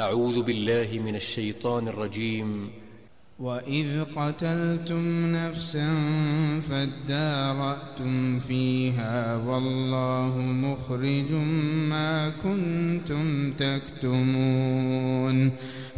أعوذ بالله من الشيطان الرجيم. وإذ قتلتم نفسا فادارأتم فيها والله مخرج ما كنتم تكتمون.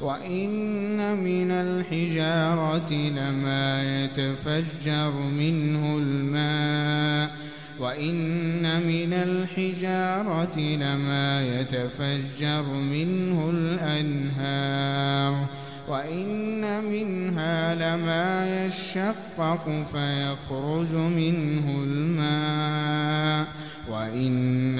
وإن من الحجارة لما يتفجر منه الماء وإن من الحجارة لما يتفجر منه الأنهار وإن منها لما يشقق فيخرج منه الماء وإن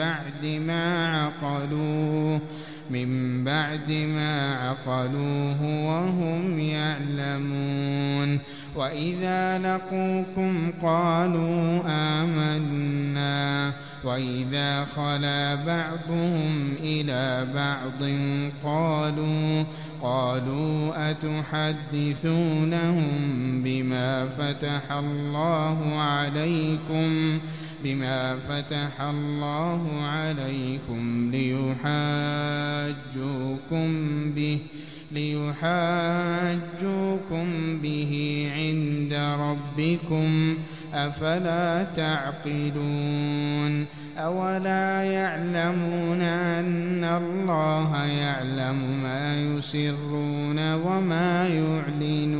بعد ما عقلوه من بعد ما عقلوه وهم يعلمون. وإذا لقوكم قالوا آمنا وإذا خلا بعضهم إلى بعض قالوا قالوا أتحدثونهم بما فتح الله عليكم بما فتح الله عليكم ليحاجوكم به ليحاجوكم به عند ربكم أفلا تعقلون؟ أولا يعلمون أن الله يعلم ما يسرون وما يعلنون.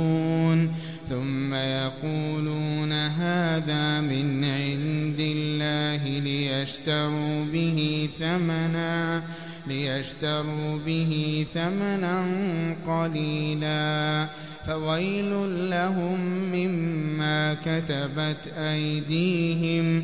ليشتروا به ثمنا ليشتروا به ثمنا قليلا. فويل لهم مما كتبت أيديهم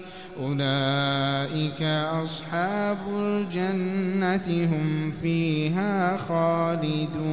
أولئك أصحاب الجنة هم فيها خالدون.